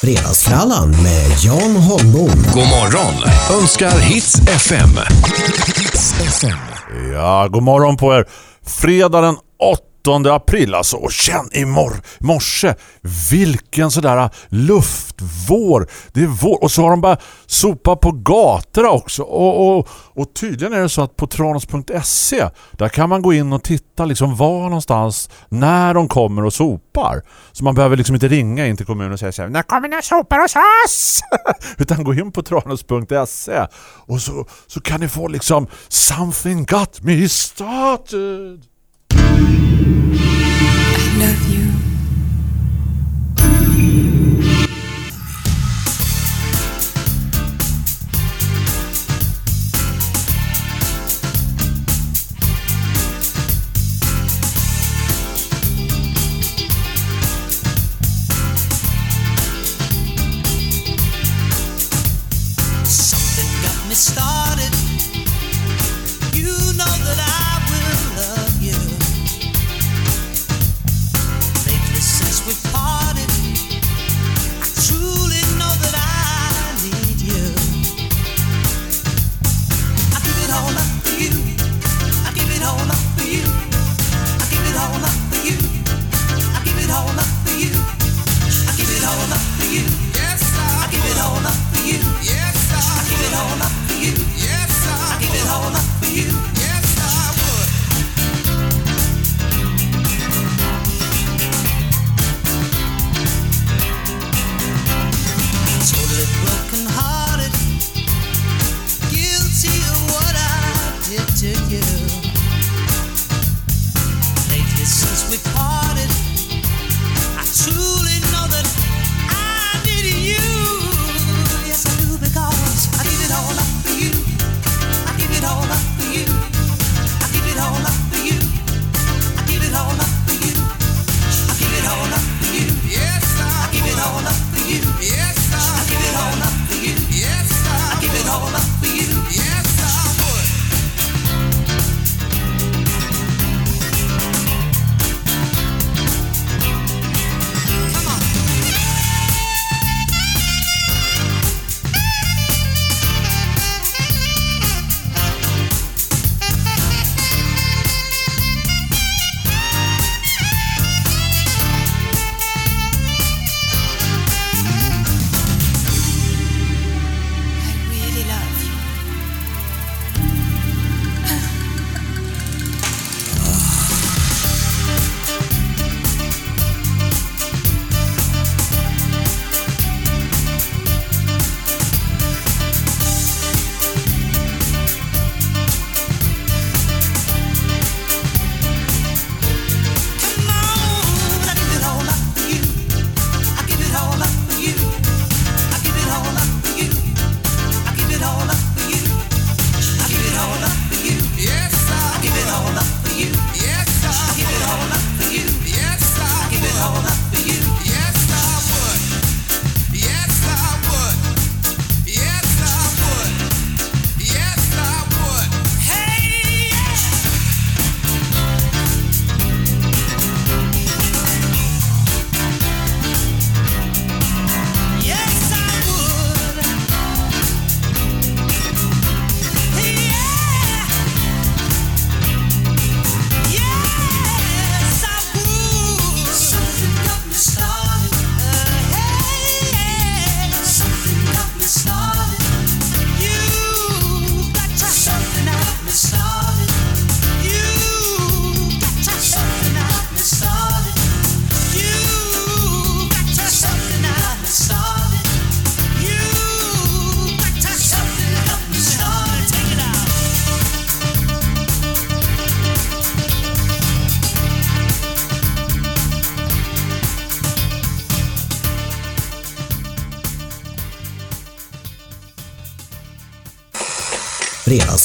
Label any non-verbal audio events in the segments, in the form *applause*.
Fredagsfrallan med Jan Holmbom. God morgon önskar Hits FM. Hits FM. Ja, god morgon på er. Fredag den 8 17 april alltså. Och känn i mor morse vilken sådär luftvår. Det är vår. Och så har de bara sopa på gatorna också. Och, och, och tydligen är det så att på tranus.se där kan man gå in och titta liksom var någonstans när de kommer och sopar. Så man behöver liksom inte ringa in till kommunen och säga så här, när kommer ni och sopar hos oss? *laughs* Utan gå in på tranus.se och så, så kan ni få liksom something got me started. I love you.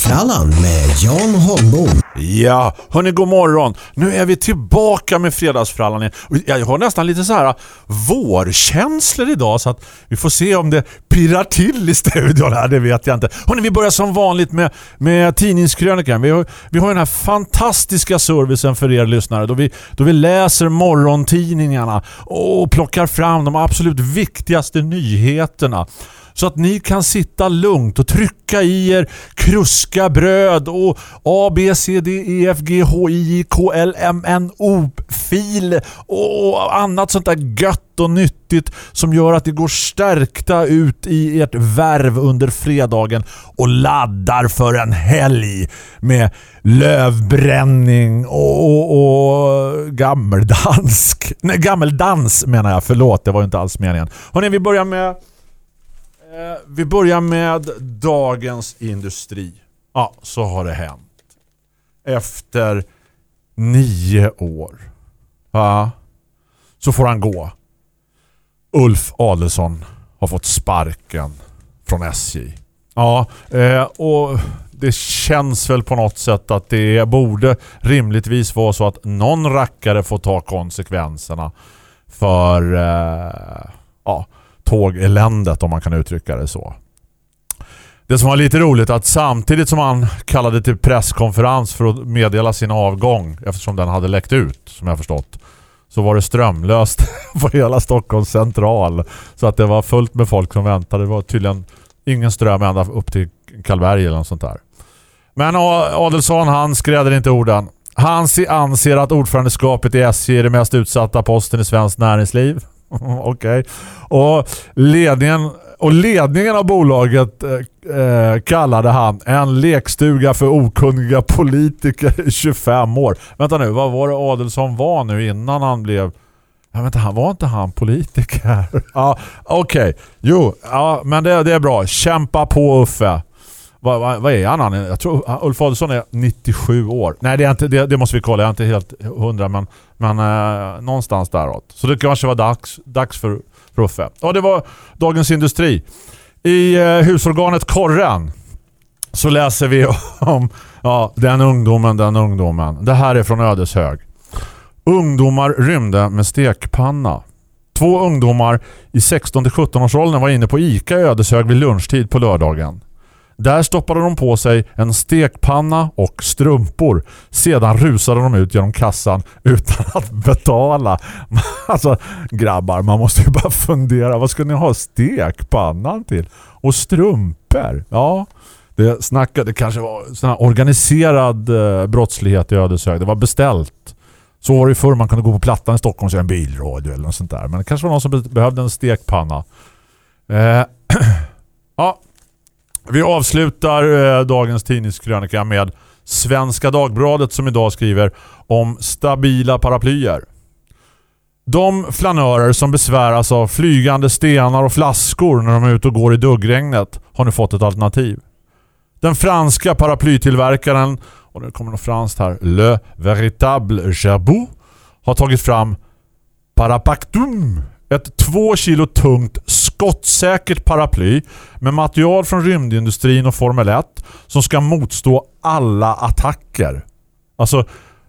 Fredagsfrallan med Jan Holmbom. Ja, hörni, god morgon. Nu är vi tillbaka med Fredagsfrallan. Jag har nästan lite så här äh, vårkänslor idag så att vi får se om det pirrar till i studion här, det vet jag inte. Hörni, vi börjar som vanligt med, med tidningskrönikan. Vi har, vi har den här fantastiska servicen för er lyssnare då vi, då vi läser morgontidningarna och plockar fram de absolut viktigaste nyheterna så att ni kan sitta lugnt och trycka i er kruska bröd och A, B, C, D, E, F, G, H, I, K, L, M, N, O fil och annat sånt där gött och nyttigt som gör att det går stärkta ut i ert värv under fredagen och laddar för en helg med lövbränning och, och, och gammeldansk. *laughs* Nej, gammeldans menar jag. Förlåt, det var ju inte alls meningen. Hörrni, vi börjar med Eh, vi börjar med dagens industri. Ja, så har det hänt. Efter nio år. Ja, så får han gå. Ulf Adelsson har fått sparken från SJ. Ja, eh, och det känns väl på något sätt att det borde rimligtvis vara så att någon rackare får ta konsekvenserna för eh, ja, tågeländet om man kan uttrycka det så. Det som var lite roligt att samtidigt som han kallade till presskonferens för att meddela sin avgång eftersom den hade läckt ut som jag förstått så var det strömlöst *laughs* på hela Stockholms central så att det var fullt med folk som väntade. Det var tydligen ingen ström ända upp till Kalberg eller något sånt där. Men Adelsson han skräder inte orden. Han anser att ordförandeskapet i SJ är det mest utsatta posten i svensk näringsliv. *laughs* Okej. Okay. Och ledningen och ledningen av bolaget eh, eh, kallade han en lekstuga för okunniga politiker i 25 år. Vänta nu, vad var det Adelsson var nu innan han blev... Ja, vänta, han var inte han politiker? *laughs* ja, okej. Okay. Jo, ja, men det, det är bra. Kämpa på Uffe. Vad, vad, vad, är han? Jag tror Ulf Adelsson är 97 år. Nej, det, är inte, det, det måste vi kolla. Jag är inte helt hundra, men, men eh, någonstans däråt. Så det kanske var dags, dags för, Ruffe. Uffe. Ja, det var Dagens Industri. I eh, husorganet Korren så läser vi *laughs* om ja, den ungdomen, den ungdomen. Det här är från Ödeshög. Ungdomar rymde med stekpanna. Två ungdomar i 16-17 års åldern var inne på Ica i Ödeshög vid lunchtid på lördagen. Där stoppade de på sig en stekpanna och strumpor. Sedan rusade de ut genom kassan utan att betala. *laughs* Alltså, grabbar, man måste ju bara fundera. Vad ska ni ha stekpannan till? Och strumpor? Ja, det snackade kanske var sån här organiserad eh, brottslighet i Ödeshög. Det var beställt. Så var det förr man kunde gå på plattan i Stockholm och se en bilradio eller något sånt där. Men det kanske var någon som behövde en stekpanna. Eh, *clears throat* ja, vi avslutar eh, dagens tidningskrönika med Svenska Dagbladet som idag skriver om stabila paraplyer. De flanörer som besväras av flygande stenar och flaskor när de är ute och går i duggregnet har nu fått ett alternativ. Den franska paraplytillverkaren, och nu kommer något franskt här, Le Véritable Gerbout, har tagit fram Parapactum ett två kilo tungt skottsäkert paraply med material från rymdindustrin och Formel 1 som ska motstå alla attacker. Alltså,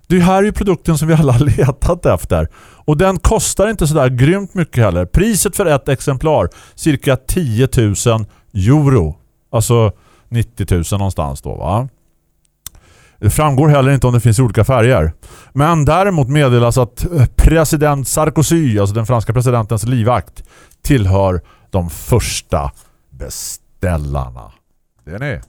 det här är ju produkten som vi alla har *laughs* letat efter. Och den kostar inte sådär grymt mycket heller. Priset för ett exemplar cirka 10 000 euro. Alltså 90 000 någonstans då va? Det framgår heller inte om det finns olika färger. Men däremot meddelas att eh, president Sarkozy, alltså den franska presidentens livvakt, tillhör de första beställarna. Det är ni.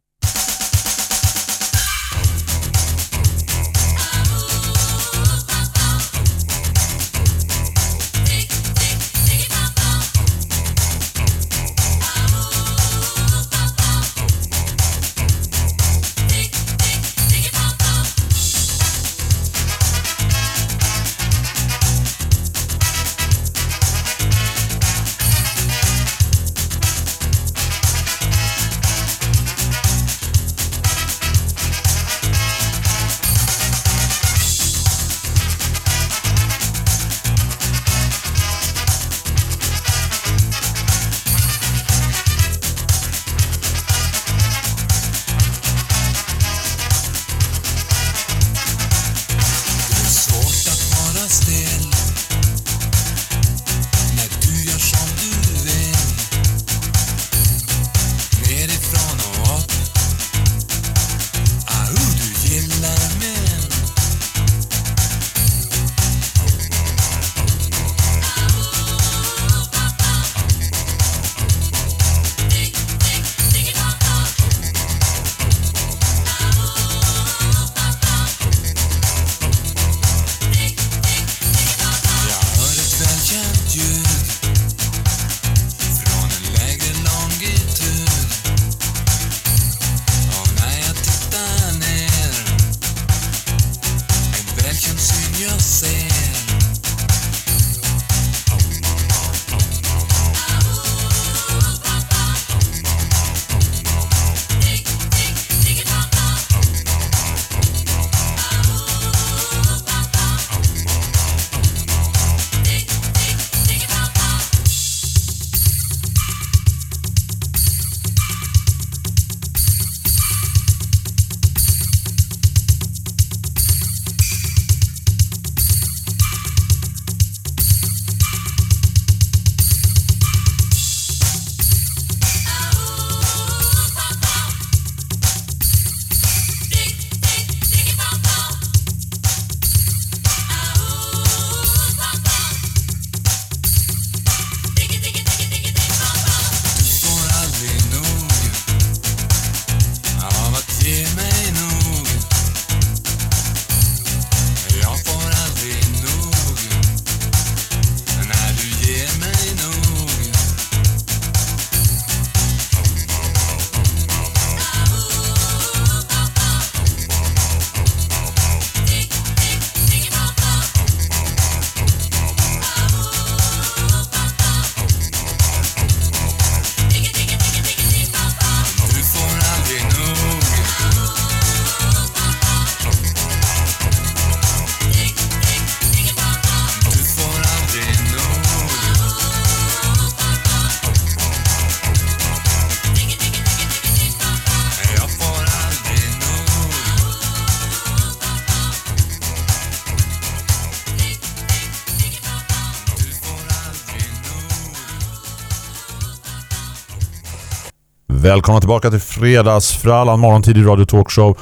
Välkomna tillbaka till Fredagsfrallan, morgontidig radio talkshow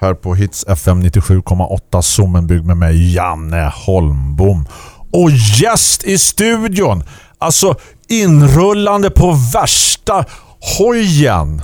här på Hits FM 97,8 Sommenbygg med mig Janne Holmbom. Och gäst i studion, alltså inrullande på värsta hojen,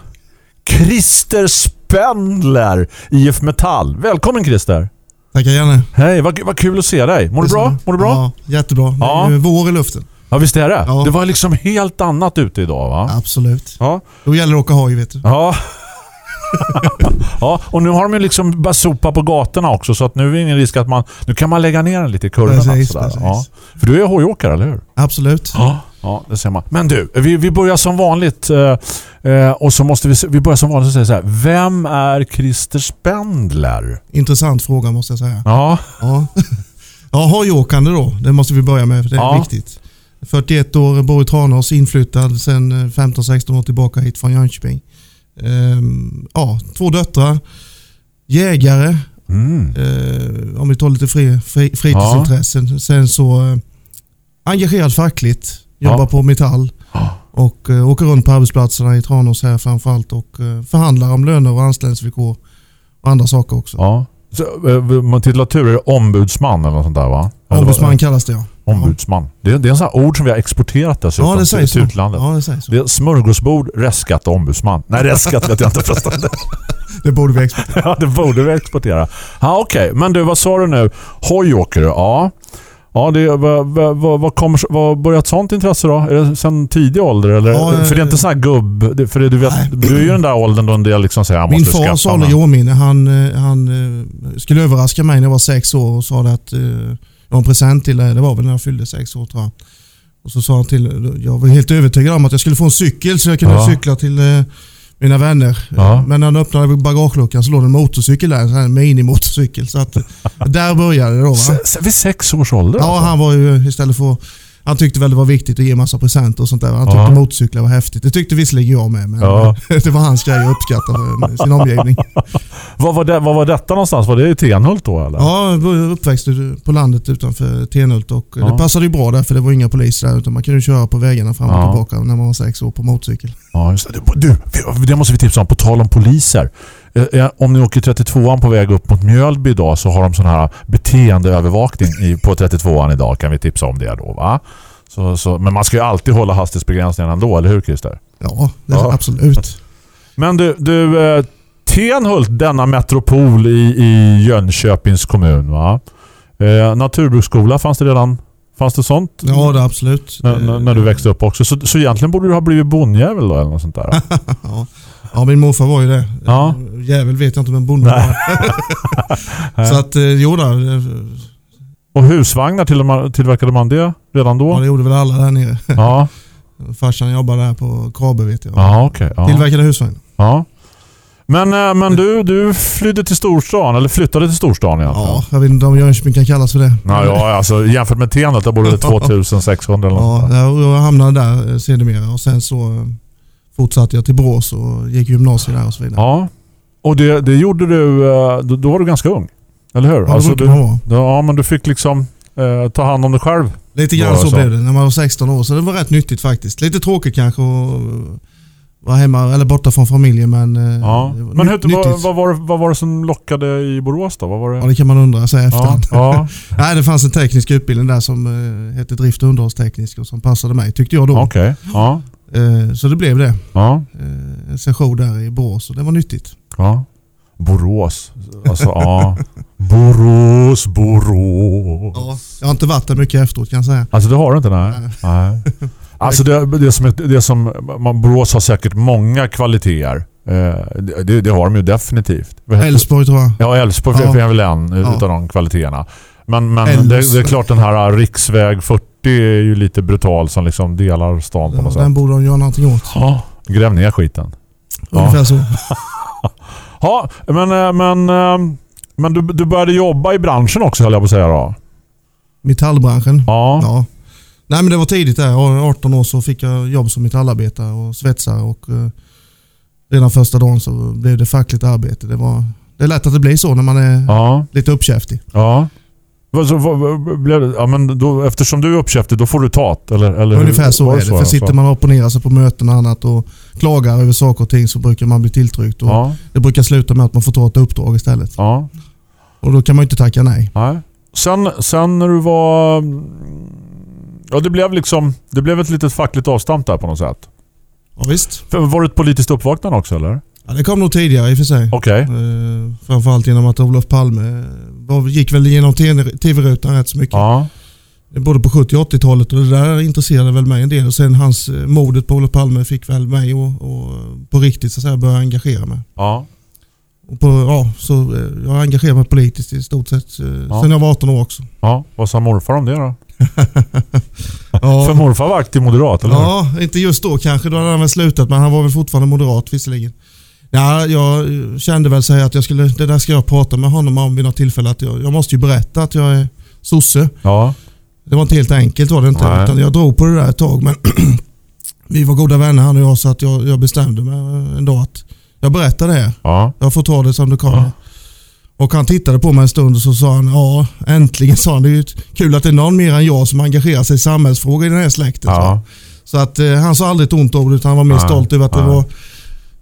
Christer Spendler, IF Metall. Välkommen Christer! Tackar Janne. Hej, vad, vad kul att se dig. Mår du bra? Mår du bra? Ja, jättebra. Det Ja. är ju vår i luften. Ja, visst är det. Ja. Det var liksom helt annat ute idag va? Absolut. Ja. Då gäller det att åka hoj vet du. Ja. *laughs* ja, och nu har de ju liksom börjat sopa på gatorna också så att nu är det ingen risk att man... Nu kan man lägga ner den lite i kurvorna. Precis, sådär. precis. Ja. För du är hojåkare, eller hur? Absolut. Ja. Ja, det ser man. Men du, vi, vi börjar som vanligt eh, eh, och så måste vi, vi börjar som vanligt och säga så här. Vem är Christer Spendler? Intressant fråga måste jag säga. Ja, Ja, *laughs* ja hojåkande då. Det måste vi börja med för det är Ja. viktigt. 41 år, bor i Tranås, inflyttad sen eh, 15-16 år tillbaka hit från Jönköping. Ehm, ja, två döttrar, jägare, mm. eh, om vi tar lite fri, fri, fritidsintressen. Sen så eh, engagerad fackligt, jobbar Ja. på Metall Ja. och eh, åker runt på arbetsplatserna i Tranås här framförallt och eh, förhandlar om löner och anställningsvillkor och andra saker också. ja. Så, eh, man titulatur är det ombudsman eller något sånt där va? Ombudsman kallas det ja. Ombudsman. Det är, det är en sån här ord som vi har exporterat dessutom Ja, det sägs till så. utlandet. Ja, det sägs så. Det är smörgåsbord, reskat och ombudsman. Nej, reskat vet jag inte förresten. *laughs* Det borde vi exportera. ja, det borde vi exportera. Ja, okej. Men du, vad sa du nu? Hojåker du? Ja. Ja, det, vad, vad, vad, kommer, vad börjar ett sånt intresse då? Är det sen tidig ålder? Eller? Ja, för det är inte sån här gubb... För det, du, vet, du är ju den där åldern då en del liksom säger Min måste far skaffa sa mig." det i årminne. Han, eh, han eh, skulle överraska mig när jag var sex år och sa att eh, jag har en present till dig. Det var väl när jag fyllde sex år tror jag. Och så sa han till, jag var helt övertygad om att jag skulle få en cykel så jag kunde Ja. cykla till eh, mina vänner. Ja. Men när han öppnade bagageluckan så låg det en motorcykel där, en sån här minimotorcykel. Så att, *laughs* där började det då. Va? Vid sex års ålder? Ja, alltså. han var ju istället för han tyckte väl det var viktigt att ge massa presenter och sånt där. Han tyckte Ja. motorcyklar var häftigt. Det tyckte visserligen jag med, men Ja. *laughs* det var hans grej att uppskatta sin omgivning. *laughs* Vad, var det, vad var detta någonstans? Var det i Tenhult då eller? Ja, var uppväxt på landet utanför Tenhult och Ja. det passade ju bra där för det var inga poliser där utan man kunde köra på vägarna fram och Ja. tillbaka när man var sex år på motorcykel. Ja, just det. Du, det måste vi tipsa om. På tal om poliser. Eh, eh, Om ni åker 32an på väg upp mot Mjölby idag så har de sån här beteendeövervakning i, på 32an idag. Kan vi tipsa om det då va? Så, så, men man ska ju alltid hålla hastighetsbegränsningen ändå, eller hur Christer? Ja, Ja. absolut. Men du, du eh, Tenhult, denna metropol i, i Jönköpings kommun va? Eh, naturbruksskola, fanns det redan? Fanns det sånt? Ja, det absolut. När, när, du växte upp också. Så, så egentligen borde du ha blivit bondjävel då eller något sånt där. *laughs* Ja. Ja, min morfar var ju det. Ja. Jävel vet jag inte men bonde Nej. var *laughs* *laughs* Så att, eh, jo då, Och husvagnar till, tillverkade man det redan ja, då? det gjorde väl alla där nere. Ja, *laughs* Farsan jobbade där på Krabe vet jag. ja okej. ja. Tillverkade husvagn. Ja. Men, eh, men du, du flydde till storstan, eller flyttade till storstan egentligen? Ja, jag vet inte om Jönköping kan kallas för det. Ja, ja, alltså jämfört med Tenhult, där bor det 2600 eller något. Ja, jag hamnade där eh, sedermera och sen så fortsatte jag till Borås och gick gymnasiet där och så vidare. Ja. Och det, det gjorde du, eh, då, då var du ganska ung. Eller hur? Ja, brukar du, vara. ja, men du fick liksom eh, ta hand om dig själv. Lite grann så så. blev det när man var 16 år. Så det var rätt nyttigt faktiskt. Lite tråkigt kanske att eh, vara hemma eller borta från familjen men eh, Ja. Men hur, vad, vad, var, det- vad var det som lockade i Borås då? Vad var det? Ja, det kan man undra här i ja, efterhand. ja, *laughs* Nej, det fanns en teknisk utbildning där som hette drift och underhållsteknisk och som passade mig tyckte jag då. okej. Ja, så det blev det. ja, Eh, en session där i Borås och det var nyttigt. ja. Borås. Alltså, ja. Borås, Borås. Ja. Jag har inte varit där mycket efteråt kan jag säga. Alltså det har du inte, nej. Nej. nej. Alltså det, det som, det som man, Borås har säkert många kvaliteter. Eh, det, det har de ju definitivt. Älvsborg tror jag. Ja, Älvsborg Ja. är väl en Ja. utav de kvaliteterna. Men, men det, det är klart den här riksväg 40 är ju lite brutal som liksom delar stan på något Den sätt. borde de göra någonting åt. Ja, gräv ner skiten. Ja. Ungefär så. *laughs* Ja, men, eh, men, eh, men du, du började jobba i branschen också höll jag på att säga då. Metallbranschen. Ja. Ja. Nej men det var tidigt där. 18 år så fick jag jobb som metallarbetare och svetsare och eh, redan första dagen så blev det fackligt arbete. Det, var, det är lätt att det blir så när man är Ja. lite uppkäftig. Ja. Så, vad, blev? Ja, men då, eftersom du är uppkäftig, då får du tat? Eller, eller hur- Ungefär så var är det. För alltså? sitter man och opponerar sig på möten och annat och klagar över saker och ting så brukar man bli tilltryckt. Och Ja, Det brukar sluta med att man får ta ett uppdrag istället. ja. Och då kan man inte tacka nej. Nej. Sen, sen när du var... Ja, det blev liksom... Det blev ett litet fackligt avstamp där på något sätt. Ja, visst. För, var det ett politiskt uppvaknande också eller? Ja, det kom nog tidigare i och för sig. Okej. Eh, framförallt genom att Olof Palme var, gick väl genom TV- tv-rutan rätt så mycket. Ja. Både på 70 och 80-talet och det där intresserade väl mig en del. Och sen hans eh, mordet på Olof Palme fick väl mig och, och på riktigt så att säga, börja engagera mig. Ja. Och på, ja, så, eh, jag har engagerat mig politiskt i stort sett eh, Ja. sen jag var 18 år också. Ja. Vad sa morfar om det då? *laughs* Ja. För morfar var aktiv moderat, eller hur? Ja, inte just då kanske. Då hade han väl slutat men han var väl fortfarande moderat visserligen. Ja, jag kände väl så att jag skulle, det där ska jag prata med honom om vid något tillfälle. Att jag, jag måste ju berätta att jag är sosse. Ja. Det var inte helt enkelt var det inte. Nej. Utan jag drog på det där ett tag men *clears throat* vi var goda vänner han och jag så att jag, jag bestämde mig en dag att jag berättar det. Ja. Jag får ta det som det kommer. Ja. Och han tittade på mig en stund och så sa han ja, äntligen *laughs* sa han. Det är ju kul att det är någon mer än jag som engagerar sig i samhällsfrågor i den här släkten. Ja. Så att eh, han sa aldrig ett ont det utan han var mer stolt över att det var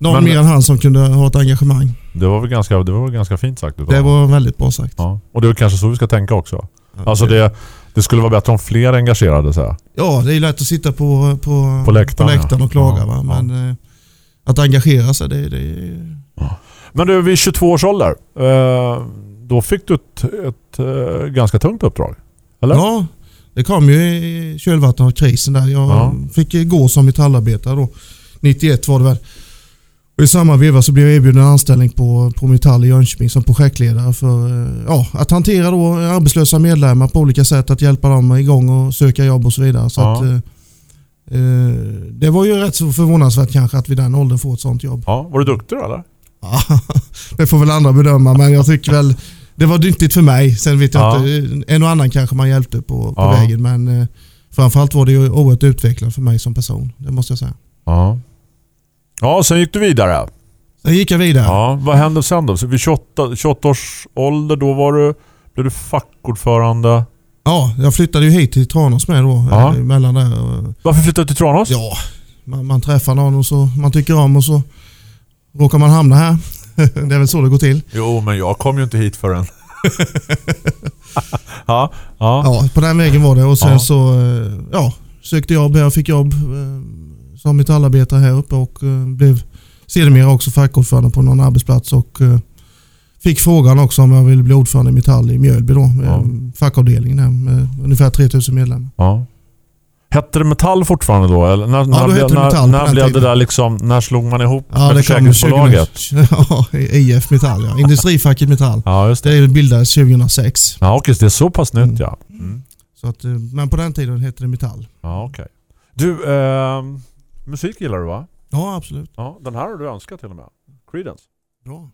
någon Men- mer än han som kunde ha ett engagemang. Det var väl ganska, det var väl ganska fint sagt Det var väldigt bra sagt. Ja. Och det är kanske så vi ska tänka också. Alltså det, det skulle vara bättre om fler engagerade sig. Ja, det är lätt att sitta på, på, På läktaren, ja. och klaga. Ja, va? ja. Men eh, att engagera sig, det, det Men du, vid 22 års ålder, eh, då fick du ett, ett eh, ganska tungt uppdrag. Eller? Ja, det kom ju i kölvattnet av krisen där. Jag Ja. fick gå som metallarbetare då. 91 var det väl. Och I samma veva så blev jag erbjuden en anställning på, på Metall i Jönköping som projektledare för eh, ja, att hantera då arbetslösa medlemmar på olika sätt. Att hjälpa dem igång och söka jobb och så vidare. Så Ja. att, eh, eh, det var ju rätt så förvånansvärt kanske att vid den åldern få ett sånt jobb. Ja, var du duktig då eller? Ja, *laughs* det får väl andra bedöma men jag tycker väl det var nyttigt för mig. Sen vet jag Ja. inte, en och annan kanske man hjälpte på, på vägen men eh, framförallt var det ju oerhört utvecklande för mig som person. Det måste jag säga. Ja. Ja, sen gick du vidare. Sen gick jag vidare. Ja, vad hände sen då? Så vid 28, 28 års ålder, då var du, blev du fackordförande. Ja, jag flyttade ju hit till Tranås med då. Ja. eh, Emellan där. Varför flyttade du till Tranås? Ja, man, man träffar någon och så man tycker om och så råkar man hamna här. *laughs* det är väl så det går till. Jo, men jag kom ju inte hit förrän. *laughs* ja, ja. Ja, på den vägen var det och sen Ja. så eh, ja, sökte jobb här. Fick jobb eh, som metallarbetare här uppe och eh, blev sedermera också fackordförande på någon arbetsplats och eh, fick frågan också om jag ville bli ordförande i Metall i Mjölby då. Ja. Fackavdelningen här med ungefär 3000 medlemmar. ja. Hette det Metall fortfarande då? Eller när, när, då blev- hette det när, Metall när blev det där liksom, när slog man ihop Ja, med det försäkringsbolaget? 20, *laughs* ja, IF Metall ja. Industrifacket Metall. Ja, just det. Det bildades 2006. Ja, okej, det är så pass nytt Mm. ja. Mm. Så att, eh, men på den tiden hette det Metall. Ja, okej. Du, eh, musik gillar du va? Ja, absolut. Ja, den här har du önskat till och med. Creedence. Bra.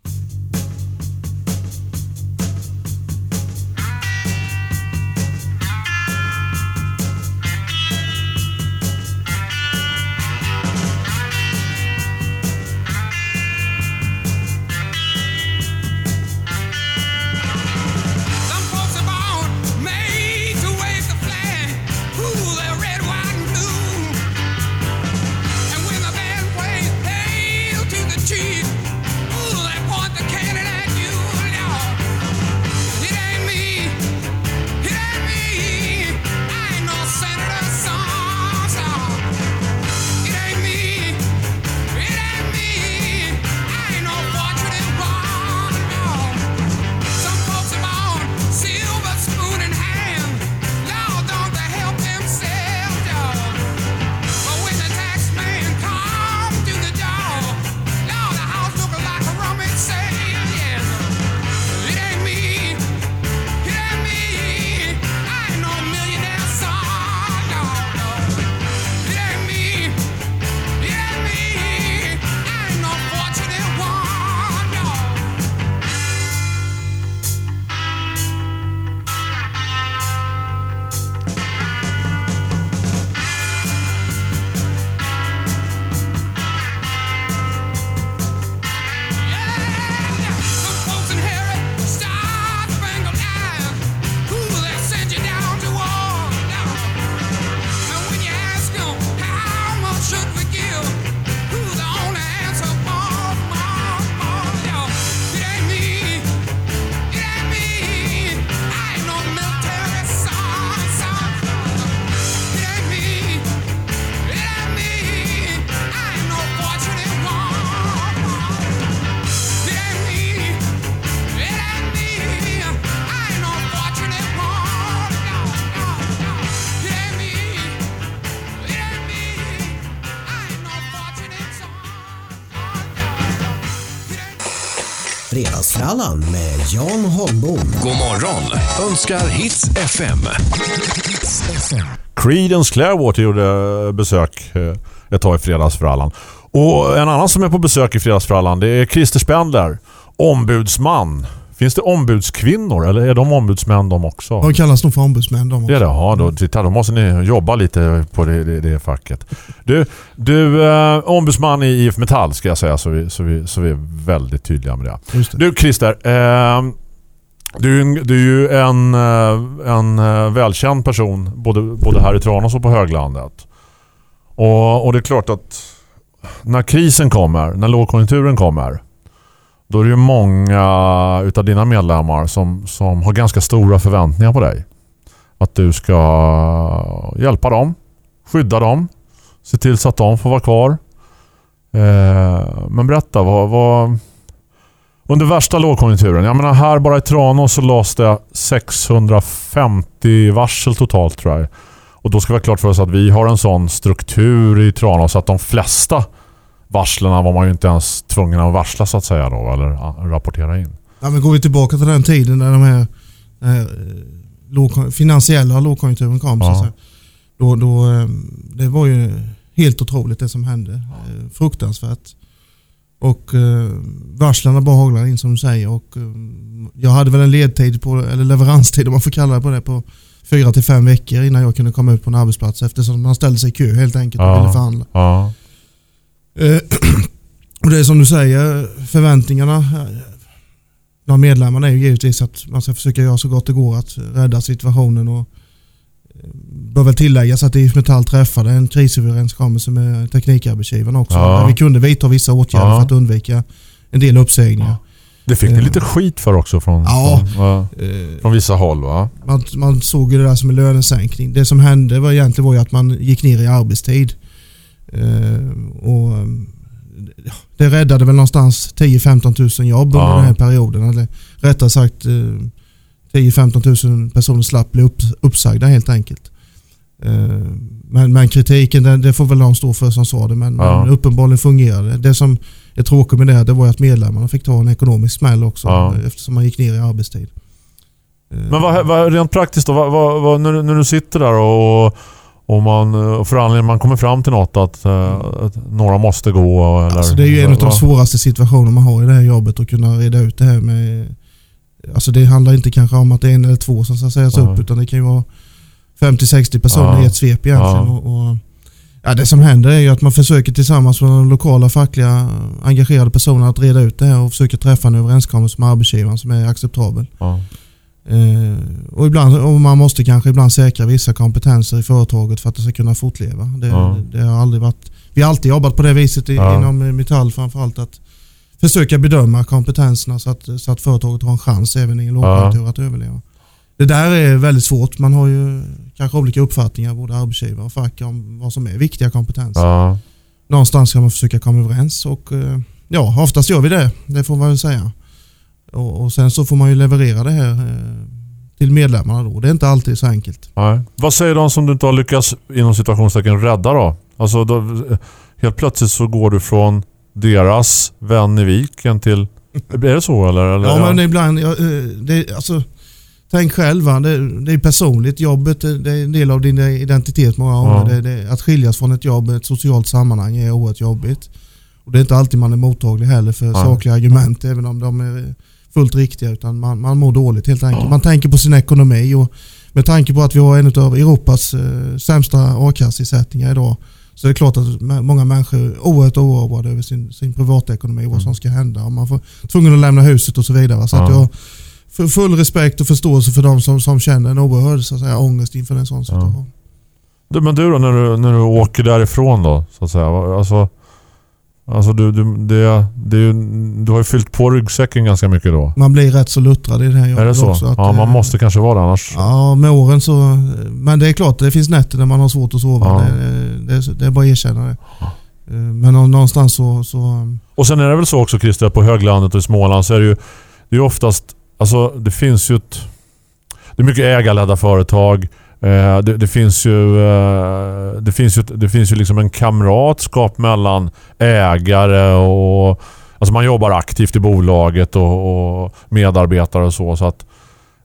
Fredagsfrallan med Jan Holmbom. God morgon önskar Hits FM. Hits FM. Creedence Clearwater gjorde besök eh, ett tag i Fredagsfrallan. Och en annan som är på besök i Fredagsfrallan det är Christer Spendler, ombudsman. Finns det ombudskvinnor eller är de ombudsmän de också? De kallas nog för ombudsmän de också. Det är det, ja, då, titta, då måste ni jobba lite på det, det, det facket. Du, du eh, ombudsman i IF Metall ska jag säga så vi, så, vi, så vi är väldigt tydliga med det. Det. Du Christer, eh, du, är du är ju en, eh, en eh, välkänd person både, både här i Tranås och på höglandet. Och, och det är klart att när krisen kommer, när lågkonjunkturen kommer då är det ju många utav dina medlemmar som, som har ganska stora förväntningar på dig. Att du ska hjälpa dem, skydda dem, se till så att de får vara kvar. Eh, men berätta, vad, vad, under värsta lågkonjunkturen, jag menar här bara i Tranås så lades det 650 varsel totalt tror jag. Och då ska vi ha klart för oss att vi har en sån struktur i Tranås att de flesta varslen var man ju inte ens tvungen att varsla så att säga då, eller rapportera in. Ja, men går vi tillbaka till den tiden när de här, här eh, lågkon- finansiella lågkonjunkturen kom. Så Ja. att säga, då, då, eh, det var ju helt otroligt det som hände. Eh, Fruktansvärt. Och eh, varslen bara haglade in som du säger. Och, eh, jag hade väl en ledtid, på, eller leveranstid om man får kalla det på det, på fyra till fem veckor innan jag kunde komma ut på en arbetsplats eftersom man ställde sig i kö helt enkelt och Ja. ville förhandla. Ja, *clears throat* och det är som du säger, förväntningarna eh, bland medlemmarna är ju givetvis att man ska försöka göra så gott det går att rädda situationen. Och eh, bör väl tilläggas att IF Metall träffade en krisöverenskommelse med teknikarbetsgivarna också. Ja. Där vi kunde vidta vissa åtgärder Ja. för att undvika en del uppsägningar. det fick ni Eh. lite skit för också från, Ja. från, ja, Eh, från vissa håll va? man, man såg det där som en lönesänkning. Det som hände var egentligen var att man gick ner i arbetstid. Eh, och eh, Det räddade väl någonstans 10-15 tusen jobb under Ja. den här perioden. Eller rättare sagt eh, 10-15 tusen personer slapp bli upp, uppsagda helt enkelt. Eh, Men, men kritiken det, det får väl de stå för som sa det. Men, Ja. men uppenbarligen fungerade det. Det som är tråkigt med det, det var att medlemmarna fick ta en ekonomisk smäll också Ja. eftersom man gick ner i arbetstid. Eh, Men vad, vad, rent praktiskt då, vad, vad, när du sitter där och, och man och förhandlingar, man kommer fram till något att, eh, att några måste gå eller... Alltså det är ju en av de svåraste situationer man har i det här jobbet att kunna reda ut det här med Alltså det handlar inte kanske om att det är en eller två som ska sägas Ja. upp utan det kan ju vara 50-60 personer Ja. i ett svep egentligen. Ja. Och, och, ja, det som händer är ju att man försöker tillsammans med de lokala fackliga engagerade personerna att reda ut det här och försöka träffa en överenskommelse med arbetsgivaren som är acceptabel. Ja. Och, ibland, och man måste kanske ibland säkra vissa kompetenser i företaget för att det ska kunna fortleva. Det, Ja. det har aldrig varit, vi har alltid jobbat på det viset i, Ja. inom eh, Metall framförallt. Att försöka bedöma kompetenserna så att, så att företaget har en chans även i en lågkonjunktur att överleva. Det där är väldigt svårt. Man har ju kanske olika uppfattningar både arbetsgivare och fack om vad som är viktiga kompetenser. Ja. Någonstans ska man försöka komma överens och eh, ja, oftast gör vi det. Det får man väl säga. Och, och sen så får man ju leverera det här eh, till medlemmarna då. Det är inte alltid så enkelt. Nej. Vad säger de som du inte har lyckats inom situationstecken rädda då? Alltså då, helt plötsligt så går du från deras vän i viken till... Är det så eller? eller Ja, men ibland, ja, eh, det, alltså, tänk själv? Det, det är personligt. Jobbet det det är en del av din identitet många gånger. Ja. Det, det, att skiljas från ett jobb, ett socialt sammanhang är oerhört jobbigt. Och det är inte alltid man är mottaglig heller för Nej. sakliga argument även om de är fullt riktiga utan man, man mår dåligt helt enkelt. Ja. Man tänker på sin ekonomi och med tanke på att vi har en av Europas eh, sämsta a-kasseersättningar idag så är det klart att många människor är oerhört oroade över sin, sin privatekonomi och vad som ska hända. Och man får tvungen att lämna huset och så vidare. Så att Ja. jag har full respekt och förståelse för de som, som känner en oerhörd så att säga, ångest inför en sån situation. Du, men du då, när du, när du åker därifrån då, så att säga. Alltså, alltså du, du, det, det du har ju fyllt på ryggsäcken ganska mycket då. Man blir rätt så luttrad i det här jobbet Är det så? också. att, ja, man eh, måste kanske vara det annars. Ja, med åren så... Men det är klart, det finns nätter när man har svårt att sova. Ja. Det, det, är- det är bara att erkänna det. Eh, Men nå- någonstans så... så Och sen är det väl så också Christer, på höglandet och i Småland så är det ju det är oftast, alltså det finns ju ett, det är mycket ägarledda företag. Eh, det, det finns ju eh, det finns ju, det finns ju liksom en kamratskap mellan ägare och Alltså man jobbar aktivt i bolaget och, och medarbetare och så. så att,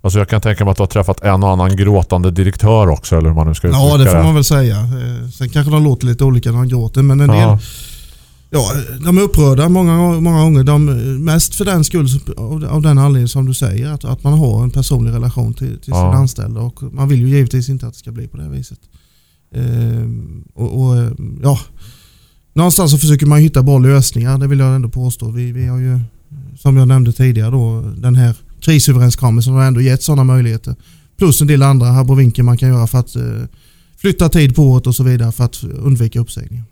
alltså jag kan tänka mig att du har träffat en och annan gråtande direktör också. Eller hur man nu ska Ja, det får man väl säga. Eh, Sen kanske de låter lite olika när de gråter, men en Ja. del Ja, de är upprörda många, många gånger. De, mest för den skull, av, av den anledningen som du säger, att, att man har en personlig relation till, till Ja. sin anställda. Och man vill ju givetvis inte att det ska bli på det viset. Ehm, och, och, ja, någonstans så försöker man hitta bra lösningar, det vill jag ändå påstå. Vi, vi har ju, som jag nämnde tidigare, då, den här krisöverenskommelsen har ändå gett sådana möjligheter. Plus en del andra abrovinker man kan göra för att eh, flytta tid på året och så vidare för att undvika uppsägning.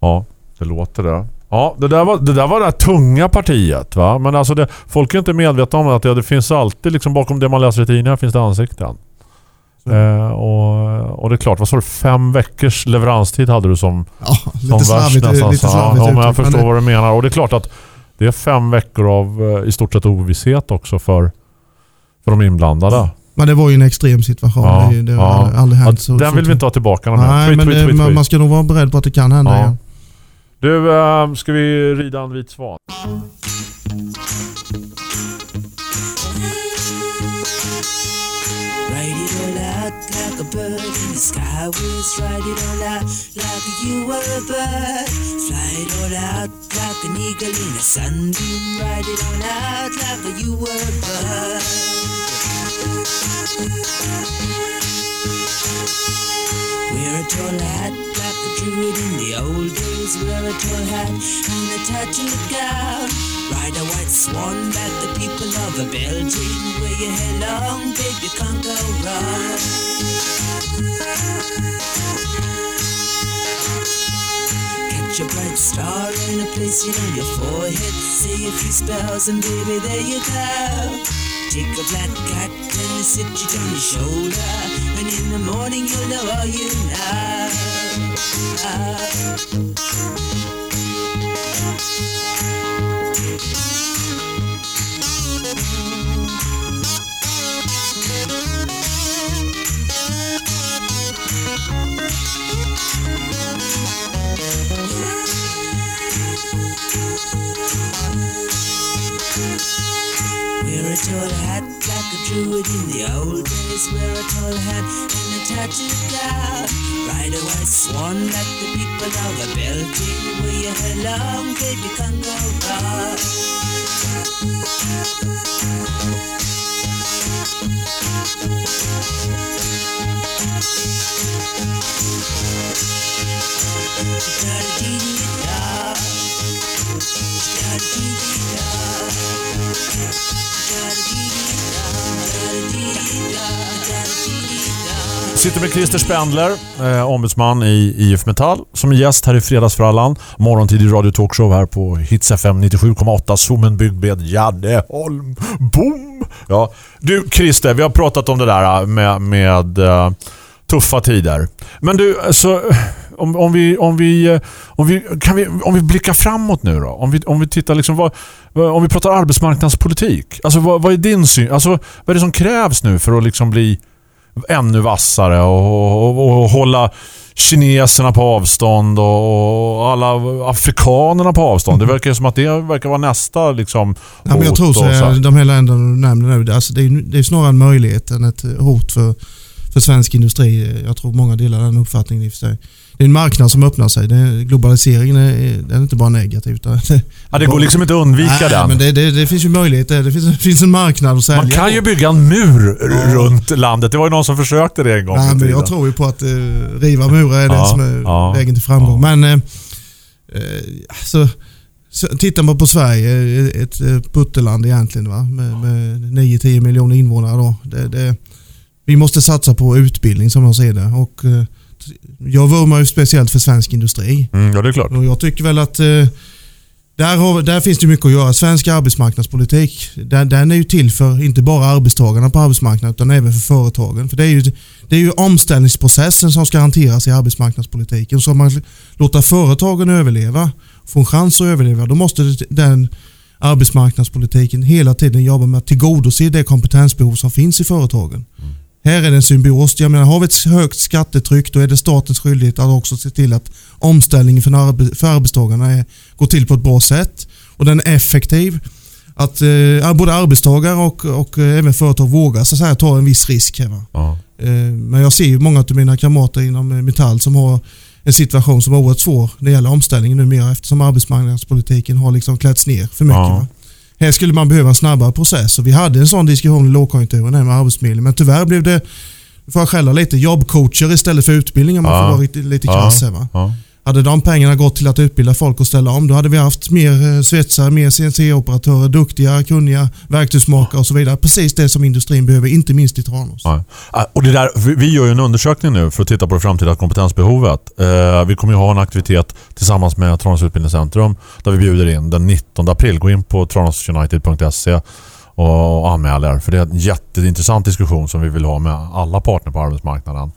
Ja, det låter det. Ja, det där var det, där var det tunga partiet. Va? Men alltså det, folk är inte medvetna om att ja, det finns alltid liksom bakom det man läser i tidningar finns det ansikten. Så. Eh, och, och det är klart, vad sa du? Fem veckors leveranstid hade du som, Ja, som lite värst nästan. lite slarvigt ja, men jag förstår det- vad du menar. Och det är klart att det är fem veckor av eh, i stort sett ovisshet också för, för de inblandade. Men det var ju en extrem situation. Ja, det det ja. har aldrig Ja, hänt. så, den vill vi inte ha tillbaka. Nej, Tweet, men tweet, det, tweet, man, ska nog vara beredd på att det kan hända Ja. igen. Du, äh, ska vi rida en vit svan? A bird in the sky. It all out like you were a bird. Fly it all out like an eagle in a sunbeam. Ride it all out like you were a bird. A tall hat in the old days. Wear a tall hat and a tattooed gown. Ride a white swan like the people of a Belgium. Your hair long, baby, can't go wrong. Catch a bright star and a place it on your forehead. Say a few spells and baby, there you go. Take a black cat and sit it on your shoulder. And in the morning you'll know all you know. Tall hat like a druid in the old days. Wear a tall hat touch it down. Ride a white swan that the people of the belting where you belong, baby, can go wrong. Gotta it up. Gotta it up. Gotta it up. Sitter med Christer Spendler, eh, ombudsman i IF Metall, som är gäst här i Fredagsfrallan. Morgontidig radio talkshow här på Hits FM 97,8. Zoomen byggd med Janne Holm. Boom! Ja. Du Christer, vi har pratat om det där eh, med, med uh, tuffa tider. Men du, alltså, om, om, vi, om, vi, eh, om, vi, kan vi, om vi blickar framåt nu då? Om vi, om vi tittar liksom, vad- om vi pratar arbetsmarknadspolitik. Alltså vad, vad är din syn? Alltså vad är det som krävs nu för att liksom bli ännu vassare och, och, och hålla kineserna på avstånd och, alla afrikanerna på avstånd. Det verkar ju som att det verkar vara nästa liksom Ja, men jag hot tror så, så de här länderna du nämner nu, det- alltså det, är, det är snarare en möjlighet än ett hot för, för svensk industri. Jag tror många delar den uppfattningen i och för sig. Det är en marknad som öppnar sig. Det, globaliseringen är, den är inte bara negativ. Utan det, *laughs* Ja, det går liksom inte att undvika Nej, den. men det, det, det finns ju möjligheter. Det finns, det finns en marknad att sälja Man kan på. ju bygga en mur r- runt landet. Det var ju någon som försökte det en gång Nej, men jag tror ju på att eh, riva murar är Ja, det som är ja, vägen till framgång. Men eh, eh, alltså, så, tittar man på Sverige, eh, ett eh, putteland egentligen va? med, med 9-10 miljoner invånare. Då. Det, det, vi måste satsa på utbildning som jag ser det. Och, eh, jag vurmar ju speciellt för svensk industri. Mm, ja, det är klart. Och jag tycker väl att eh, där, har, där finns det mycket att göra. Svensk arbetsmarknadspolitik, den, den är ju till för inte bara arbetstagarna på arbetsmarknaden utan även för företagen. För det är ju, det är ju omställningsprocessen som ska hanteras i arbetsmarknadspolitiken. Så om man låter företagen överleva, få en chans att överleva, då måste den arbetsmarknadspolitiken hela tiden jobba med att tillgodose det kompetensbehov som finns i företagen. Här är det en symbios. Jag menar, har vi ett högt skattetryck då är det statens skyldighet att också se till att omställningen för, arbe- för arbetstagarna är, går till på ett bra sätt och den är effektiv. Att eh, både arbetstagare och, och eh, även företag vågar så att säga, ta en viss risk. Här? Ja. Eh, Men jag ser ju många av mina kamrater inom eh, Metall som har en situation som är oerhört svår när det gäller omställningen numera eftersom arbetsmarknadspolitiken har liksom klätts ner för mycket. Ja. Här skulle man behöva en snabbare process och vi hade en sån diskussion i lågkonjunkturen med Arbetsförmedlingen men tyvärr blev det, får jag skälla lite, jobbcoacher istället för utbildning om man Ja. får vara lite, lite krass? Ja. Hade de pengarna gått till att utbilda folk och ställa om, då hade vi haft mer eh, svetsare, mer CNC-operatörer, duktiga, kunniga verktygsmakare och så vidare. Precis det som industrin behöver, inte minst i Tranås. Ja. Ah, och det där, vi- gör ju en undersökning nu för att titta på det framtida kompetensbehovet. Eh, vi kommer ju ha en aktivitet tillsammans med Tranås Utbildningscentrum där vi bjuder in den 19 april. Gå in på tranåsunited.se och, och anmäl er. För det är en jätteintressant diskussion som vi vill ha med alla partner på arbetsmarknaden.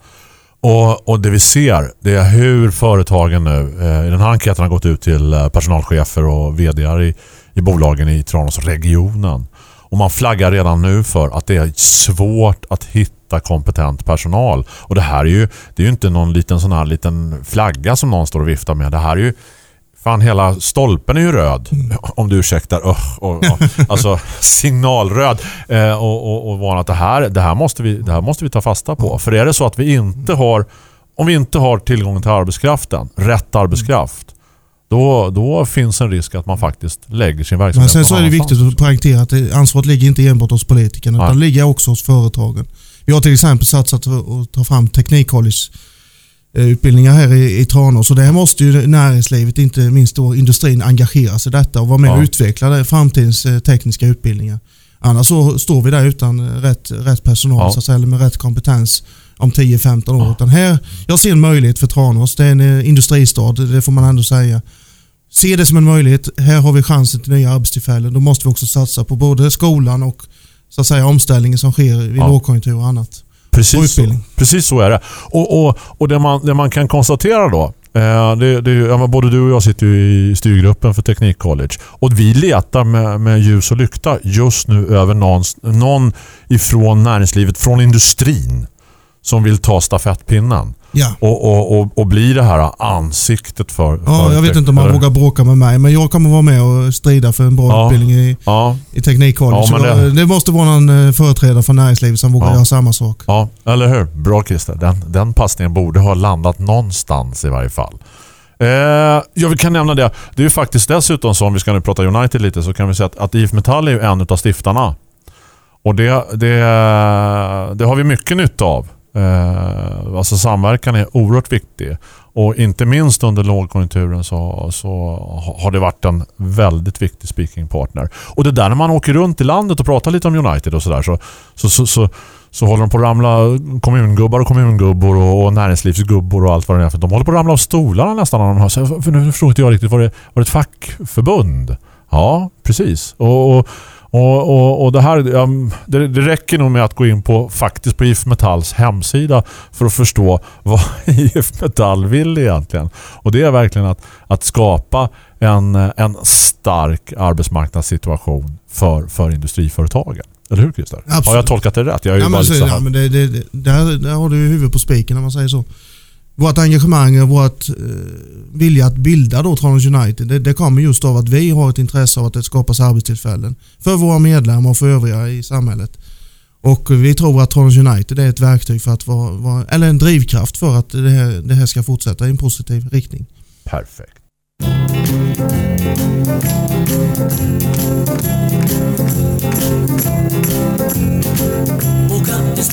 Och, och det vi ser det är hur företagen nu, eh, i den här enkäten har gått ut till eh, personalchefer och vd i, i bolagen i Tranåsregionen. Och man flaggar redan nu för att det är svårt att hitta kompetent personal. Och det här är ju, det är ju inte någon liten sån här liten flagga som någon står och viftar med. Det här är ju Fan, hela stolpen är ju röd. Om du ursäktar. Öh, och, och, alltså *laughs* signalröd. Eh, och, och, och var att det här, det, här måste vi, det här måste vi ta fasta på. För är det så att vi inte har om vi inte har tillgång till arbetskraften, rätt arbetskraft, då, då finns en risk att man faktiskt lägger sin verksamhet Men sen så är det viktigt att poängtera att ansvaret ligger inte enbart hos politikerna utan det ligger också hos företagen. Vi har till exempel satsat att ta fram teknikcollege utbildningar här i, i Tranås och det här måste ju näringslivet, inte minst då industrin, engagera sig i detta och vara med Ja. och utveckla framtidens eh, tekniska utbildningar. Annars så står vi där utan eh, rätt, rätt personal, Ja. så att säga, eller med rätt kompetens om 10-15 år. Utan här, jag ser en möjlighet för Tranås. Det är en eh, industristad, det får man ändå säga. Se det som en möjlighet. Här har vi chansen till nya arbetstillfällen. Då måste vi också satsa på både skolan och så att säga, omställningen som sker vid Ja. lågkonjunktur och annat. Precis så, precis så är det. Och, och, och det, man, det man kan konstatera då, eh, det, det, ja, både du och jag sitter ju i styrgruppen för Teknikcollege. Och vi letar med, med ljus och lykta just nu över någon, någon ifrån näringslivet, från industrin som vill ta stafettpinnen Ja. och, och, och, och bli det här ansiktet för... Ja, för jag vet inte om man vågar bråka med mig, men jag kommer vara med och strida för en bra Ja. utbildning i, Ja, i teknikcollege. Ja, det- det... måste vara någon eh, företrädare för näringslivet som vågar Ja. göra samma sak. Ja, eller hur? Bra Christer. Den, den passningen borde ha landat någonstans i varje fall. Eh, jag kan nämna det. Det är ju faktiskt dessutom så, om vi ska nu prata United lite, så kan vi säga att, att IF Metall är en av stiftarna. Och det, det, det har vi mycket nytta av. Eh, alltså samverkan är oerhört viktig. Och inte minst under lågkonjunkturen så, så har det varit en väldigt viktig speakingpartner. Och det där när man åker runt i landet och pratar lite om United och sådär så, så, så, så, så håller de på att ramla kommungubbar och kommungubbor och, och näringslivsgubbor och allt vad det är. För de håller på att ramla av stolarna nästan. När de har, för nu förstår inte jag riktigt. Var det, var det ett fackförbund? Ja, precis. Och, och, och, och, och det här det, det räcker nog med att gå in på faktiskt på IF Metalls hemsida för att förstå *laughs* vad IF Metall vill egentligen. Och det är verkligen att, att skapa en, en stark arbetsmarknadssituation för, för industriföretagen. Eller hur Christer? Har Absolut. jag tolkat det rätt? Jag är Ja, men, så, ja, men det, det, där, där har du huvudet på spiken om man säger så. Vårt engagemang och vårt eh, vilja att bilda då Tranås United det, det kommer just av att vi har ett intresse av att det skapas arbetstillfällen för våra medlemmar och för övriga i samhället. Och vi tror att Tranås United är ett verktyg för att vara, vara eller en drivkraft för att det här, det här ska fortsätta i en positiv riktning. Perfekt. Woke up this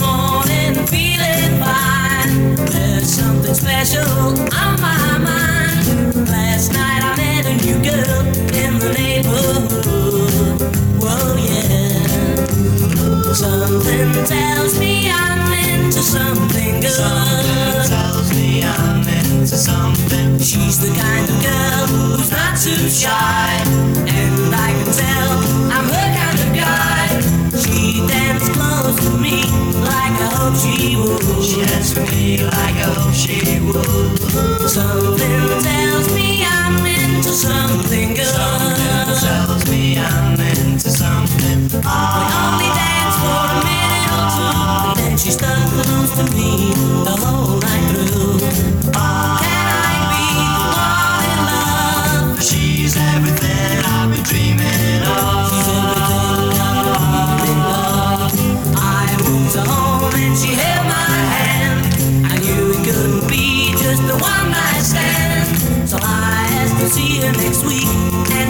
something special on my mind. Last night I met a new girl in the neighborhood. Whoa, yeah. Something tells me I'm into something good. Something tells me I'm into something. She's the kind of girl who's not too shy.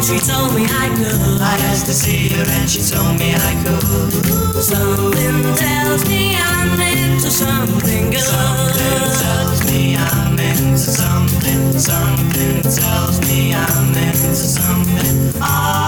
She told me I could. I asked to see her, and she told me I could. Something tells me I'm into something good. Something tells me I'm into something. Something tells me I'm into something. Ah.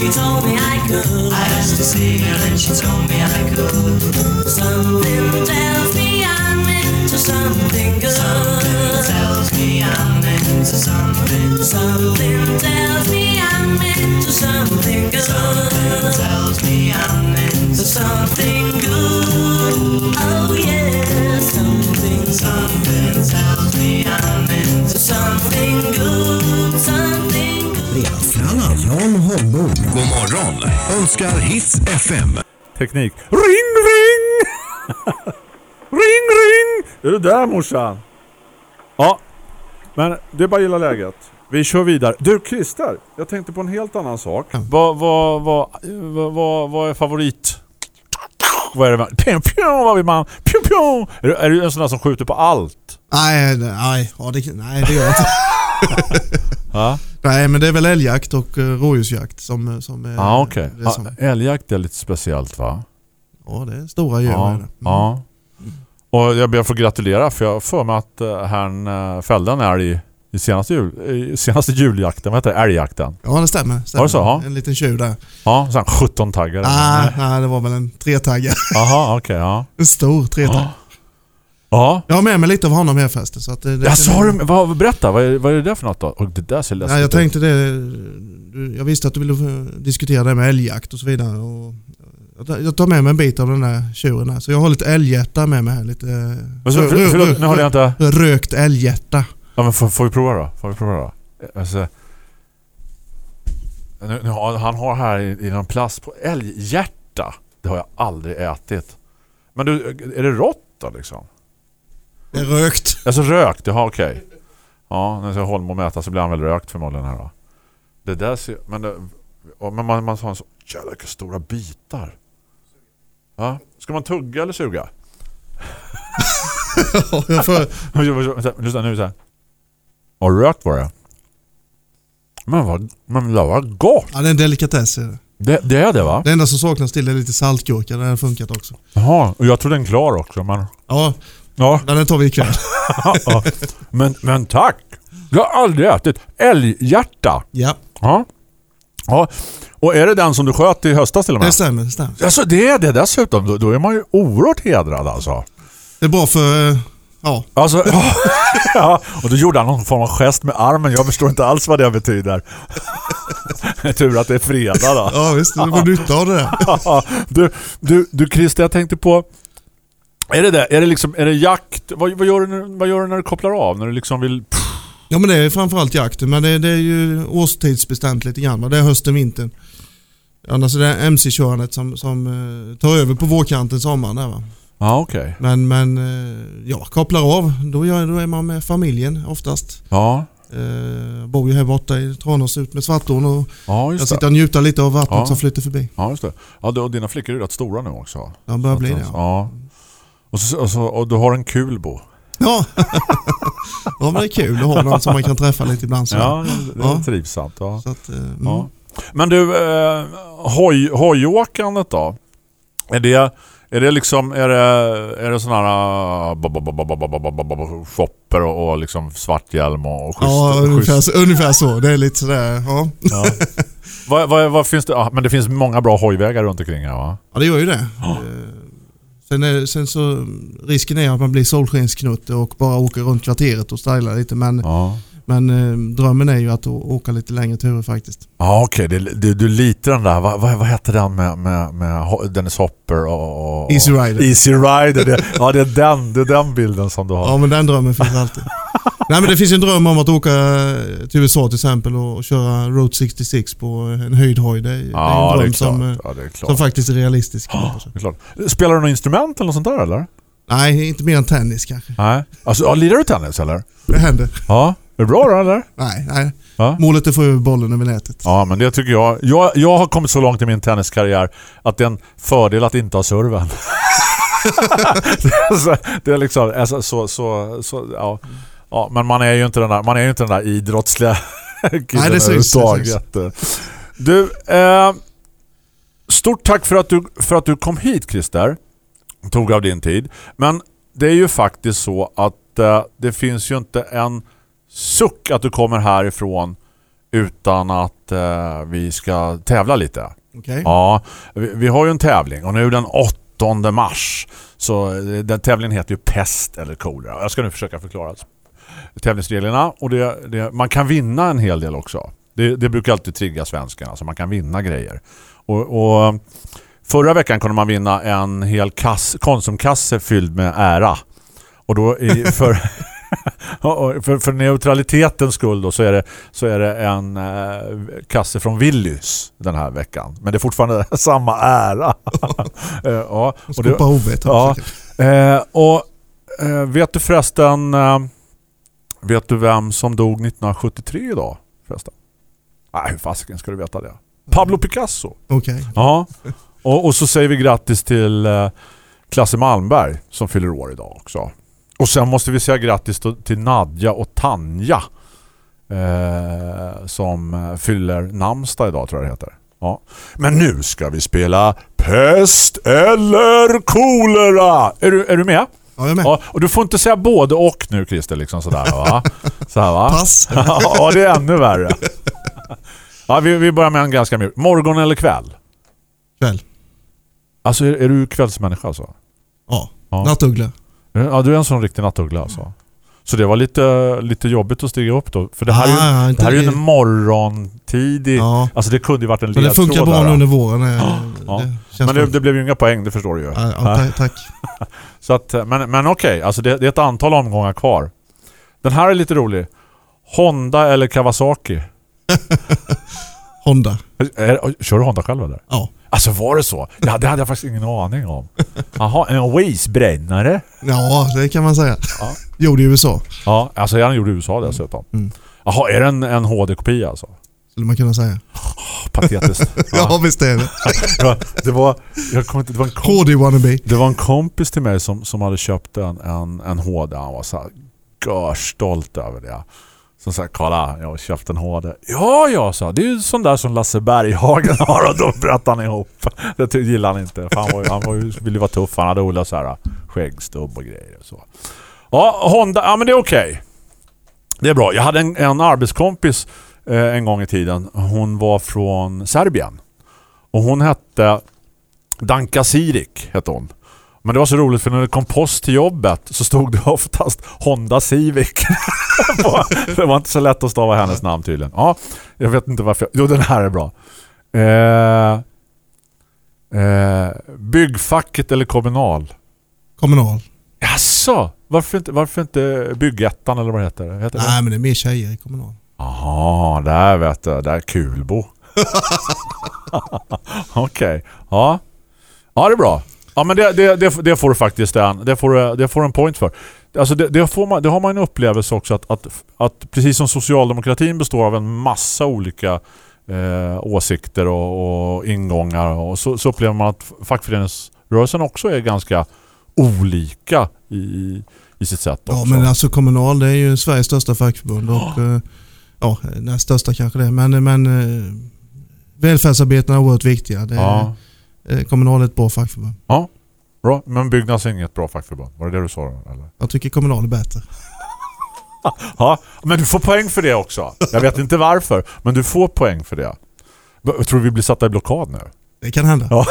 She told me I could. I asked to see her and she told me I could. Something tells me I'm into something good. Something tells me I'm into something. Something önskar Hits FM. Teknik. Ring, ring! *laughs* ring, ring! Är du där morsan? Ja, men det är bara gilla läget. Vi kör vidare. Du Christer, jag tänkte på en helt annan sak. Vad, vad, vad, vad, vad är favorit? Vad är det? Pjum, pjum, vad vill man? Pjum, pjum. Är, du, är du en sån där som skjuter på allt? Nej, nej, ja, det, nej det gör jag inte. *laughs* Ja, nej, men det är väl älgjakt och uh, rådjursjakt som, som är ah, okej. det som, Ja, älgjakt är lite speciellt va? Ja, det är stora djur. Ja. Mm. ja. Och jag ber att få gratulera för jag för mig att uh, herrn fällde en älg i senaste, jul, i senaste juljakten. Vad heter det? Älgjakten. Ja, det stämmer. stämmer. Var det så? Ja. En liten tjuv där. Ja, sån 17 taggar. Nej, nej, det var väl en tretaggare. Jaha, okej. ja. En stor tretaggare. Ja. Jag har med mig lite av honom här förresten. Så att det, det Ja, så har du, vad, berätta, vad är, vad är det där för något då? Och det där ser läskigt Nej, jag tänkte det. Jag visste att du ville diskutera det med älgjakt och så vidare. Och jag tar- med mig en bit av den där tjuren här. Så jag har lite älghjärta med mig här. Lite eh, Men så, för, förlåt, nu håller jag inte... rökt älghjärta. Ja, men får, får vi prova då? Får vi prova då? Alltså, nu, nu, han har här i, i någon plast på älghjärta. Det har jag aldrig ätit. Men du, är det rått då liksom? Det är rökt. Alltså rökt, jaha okej. Ja, när jag Holm och mäta så blir han väl rökt förmodligen här då. Det där ser... Men, det, ja, men man, man en så... Vilka stora bitar. Ja, ska man tugga eller suga? *laughs* jag får, *laughs* Vänta, Lyssna nu så här. Och rökt var det. Men vad, men det var gott. ja, det är en delikatess. är det. Det, det är det va? Det enda som saknas till är lite saltgurka. Det har funkat också. Jaha, och jag tror den är klar också men... Ja, Ja, den tar vi ikväll. *laughs* ja. men, men tack. Jag har aldrig ätit älghjärta. Ja, Ja. ja. Och är det den som du sköt i höstas till och det med? stämmer. Det stämmer. Alltså det är det dessutom. Då, då är man ju oerhört hedrad alltså. Det är bra för... Ja, Alltså, *laughs* ja, och då gjorde han någon form av gest med armen. Jag förstår inte alls vad det betyder. *laughs* Tur att det är fredag då. ja visst. Du får nytta av det där. du, du, du Christer, jag tänkte på är det det? Är det liksom är det jakt? Vad, vad, gör du när, vad gör du när du kopplar av? När du liksom vill Ja men det är framförallt jakten. Men det, det är ju årstidsbestämt lite grann. Det är hösten, vintern. Annars är det MC-körandet som, som eh, tar över på vårkanten, sommaren. Där, va? Ja, okej. Men, men eh, ja, kopplar av. Då, gör, då är man med familjen oftast. Ja. Eh, bor ju här borta i Tranås ut med Svartån och Ja, jag sitter och njuter lite av vattnet Ja. som flyter förbi. Ja, just det. Ja, och dina flickor är rätt stora nu också. De börjar bli det. Ja. Ja. Och, så, och, så, och du har en kul bo. Ja. ja men det är kul att ha någon som man kan träffa lite ibland. Så. Ja, det är Ja. trivsamt. Ja. Att, eh, mm. Ja. Men du, eh, hoj, hojåkandet då? Är det, är det liksom är det, är det såna här uh, shopper och, och liksom svarthjälm och, och schysst, Ja, schysst. ungefär, så- ungefär så. Det är lite sådär. Ja. Ja. vad, vad, vad finns det? Ja, men det finns många bra hojvägar runt omkring här va? Ja, det gör ju det. Eh, Sen, är, sen så risken är att man blir solskensknutte och bara åker runt kvarteret och stylar lite. Men, Ja men eh, drömmen är ju att åka lite längre turer faktiskt. Ja okej, det, du, du litar den där. Vad, vad, vad heter den med, med, med Dennis Hopper och, och Easy Rider. Easy Rider. Det, ja det är den, det är den bilden som du har. Ja, men den drömmen finns alltid. *laughs* Nej men det finns en dröm om att åka till USA till exempel och, köra Road 66 på en höjdhoj. Det, är- det är en Ja, det är dröm som, eh, Ja, som faktiskt är realistisk. *gasps* Det är. Spelar du något instrument eller något sånt där eller? Nej, inte mer än tennis kanske. Nej. Alltså, ja, lirar du tennis eller? Det händer. Ja. Är det bra då eller? Nej, nej. Ja. Målet är att få över bollen över nätet. Ja, men det tycker jag. jag. Jag har kommit så långt i min tenniskarriär att det är en fördel att inte ha serven. *laughs* det är liksom alltså, så, så, så ja. ja, men man är ju inte den där, man är ju inte den där idrottsliga *laughs* killen Nej, det syns, det överhuvudtaget. Du, eh, stort tack för att du för att du kom hit Christer. Tog av din tid. Men det är ju faktiskt så att eh, det finns ju inte en suck att du kommer härifrån utan att eh, vi ska tävla lite. Okej? Ja, vi, vi har ju en tävling och nu den 8 mars. Så eh, den tävlingen heter ju pest eller kolera. Jag ska nu försöka förklara tävlingsreglerna och det, det, man kan vinna en hel del också. Det, det brukar alltid trigga svenskarna så man kan vinna grejer. Och, och förra veckan kunde man vinna en hel kass, konsumkasse fylld med ära. Och då i, för, *laughs* *laughs* för, för neutralitetens skull då så är det, så är det en eh, kasse från Willys den här veckan. Men det är fortfarande *laughs* samma ära. *laughs* Eh, ja, Och det, hovet. Ja. Eh, och eh, vet du förresten eh, vet du vem som dog 1973 idag förresten? Nej, hur fasiken ska du veta det? Pablo Picasso. Okej. Ja. Och, och så säger vi grattis till eh, Klasse Malmberg som fyller år idag också. Och sen måste vi säga grattis till Nadja och Tanja eh, som fyller namnsdag idag tror jag det heter. Ja. Men nu ska vi spela Pest eller kolera. Är du, är du med? Ja, jag är med. Ja, och du får inte säga både och nu Christer liksom sådär va? Så här, va? Pass. *laughs* ja, det är ännu värre. Ja, vi, vi börjar med en ganska mjuk. Morgon eller kväll? Kväll. Alltså är, är du kvällsmänniska alltså? Ja. Ja. Nattuggla. Ja, du är en sån riktig nattuggla alltså. Så det var lite, lite jobbigt att stiga upp då. För det här är ju, det här är ju en morgontidig... Ja. Alltså det kunde ju varit en Men det ledtråd funkar bra nu under våren. eh, Ja. Det Men det, det blev ju inga poäng, det förstår du ju. Ja, ja, tack, *laughs* tack. Så att, men men okej, alltså det, det är ett antal omgångar kvar. Den här är lite rolig. Honda eller Kawasaki? *laughs* Honda. Är, kör du Honda själv eller? Ja. Alltså var det så? Ja, det hade jag faktiskt ingen aning om. Jaha, en Waze-brännare? Ja, det kan man säga. Ja. Gjorde i USA, Ja, alltså jag gjorde i USA dessutom. Mm. Jaha, är det en, en HD-kopia alltså? skulle man kunna säga. Patetiskt. *laughs* Ja, visst är det. *laughs* Ja, det var, jag kommer inte, det var en kom, HD wannabe. det var en kompis till mig som, som hade köpt en, en, en HD. Han var så här görstolt över det. Som sa, kolla, jag har köpt en HD. Ja, jag sa, det är ju sån där som Lasse Berghagen *laughs* har och då bröt han ihop. Det gillar gillade han inte. För han, var, ju- han var, ju- ville ju vara tuff. Han hade olika så här skäggstubb och grejer och så. Ja, Honda, ja men det är okej. Det är bra. Jag hade en, en arbetskompis eh, en gång i tiden. Hon var från Serbien. Och hon hette Danka Sirik hette hon. Men det var så roligt för när det kom post till jobbet så stod det *laughs* oftast Honda Civic. *laughs* det var inte så lätt att stava hennes namn tydligen. Ja, jag vet inte varför. Jo, den här är bra. Eh, eh, byggfacket eller kommunal? Kommunal. Jaså? Varför inte, varför inte byggettan eller vad det heter? heter det? Nej, men det är mer tjejer i kommunal. Jaha, där vet du. Där är Kulbo. *laughs* Okej. Ja. Ja, det är bra. Ja, men det, det, det, det får du faktiskt en, det får, du- det får en point för. Alltså det, det, får man, det har man en upplevelse också att, att, att precis som socialdemokratin består av en massa olika eh, åsikter och, och ingångar och så, så upplever man att fackföreningsrörelsen också är ganska olika i, i sitt sätt också. Ja, men alltså kommunal det är ju Sveriges största fackförbund och eh, ja, näst största kanske det. Men, men eh, välfärdsarbetarna är oerhört viktiga. Det ja. Eh, kommunal är ett bra fackförbund. Bra, men Byggnads är inget bra fackförbund. Var det det du sa? Eller? Jag tycker kommunal är bättre. *laughs* Ja, men du får poäng för det också. Jag vet inte varför, men du får poäng för det. Jag tror vi blir satta i blockad nu. Det kan hända. Ja,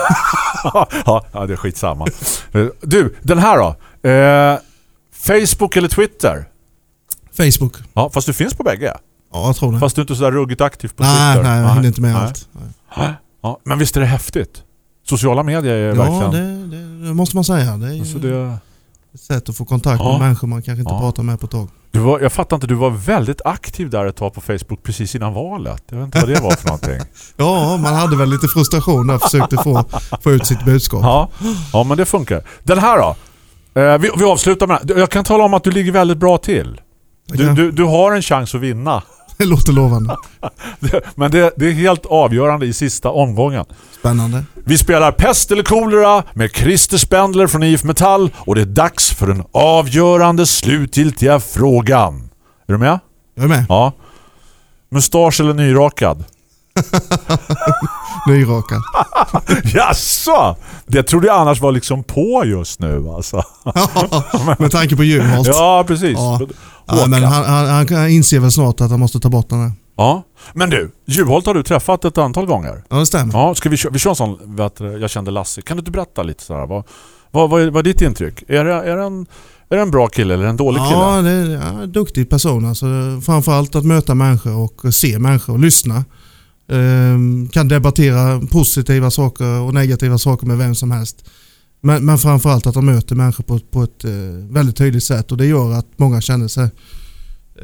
*laughs* ja, ja det är skitsamma. Eh, Du, den här då. Eh, Facebook eller Twitter? Facebook. Ja, fast du finns på bägge. Ja, jag tror det. Fast du är inte så där ruggigt aktiv på nej, Twitter. nej, jag hinner inte med nej. allt. Nej. Ja, men visst är det häftigt? Sociala medier är Ja, verkligen... det, det, måste man säga. Det är ju, Alltså det, Ett sätt att få kontakt Ja. med människor man kanske inte Ja. pratar med på ett tag. Du var, jag fattar inte, du var väldigt aktiv där ett tag på Facebook precis innan valet. Jag vet inte vad det var för någonting. *laughs* Ja, man hade väl lite frustration där och försökte få, få ut sitt budskap. Ja, ja men det funkar. Den här då? Eh, vi, vi avslutar med. Jag kan tala om att du ligger väldigt bra till. Du, Ja, du, du har en chans att vinna. Det låter lovande. *laughs* Men det, det är helt avgörande i sista omgången. Spännande. Vi spelar Pest eller kolera med Christer Spendler från IF Metall och det är dags för den avgörande slutgiltiga frågan. Är du med? Jag är med. Ja. Mustasch eller nyrakad? *laughs* Nyrakad. *laughs* Jaså? Det trodde jag annars var liksom på just nu alltså. med tanke på Juholt. Ja, precis. Ja. Ja, men han, han, han inser väl snart att han måste ta bort den här. Ja. Men du, Juholt har du träffat ett antal gånger. Ja, det stämmer. Ja, ska vi, kö- vi kör en sån, vet jag kände Lasse. Kan du inte berätta lite sådär? Vad, vad, vad, är, vad är ditt intryck? Är det, är, det en, är det en bra kille eller en dålig kille? Ja, det är ja, en duktig person. Alltså, framförallt att möta människor och se människor och lyssna. Ehm, kan debattera positiva saker och negativa saker med vem som helst. Men, men framförallt att han möter människor på, ett- på ett eh, väldigt tydligt sätt och det gör att många känner sig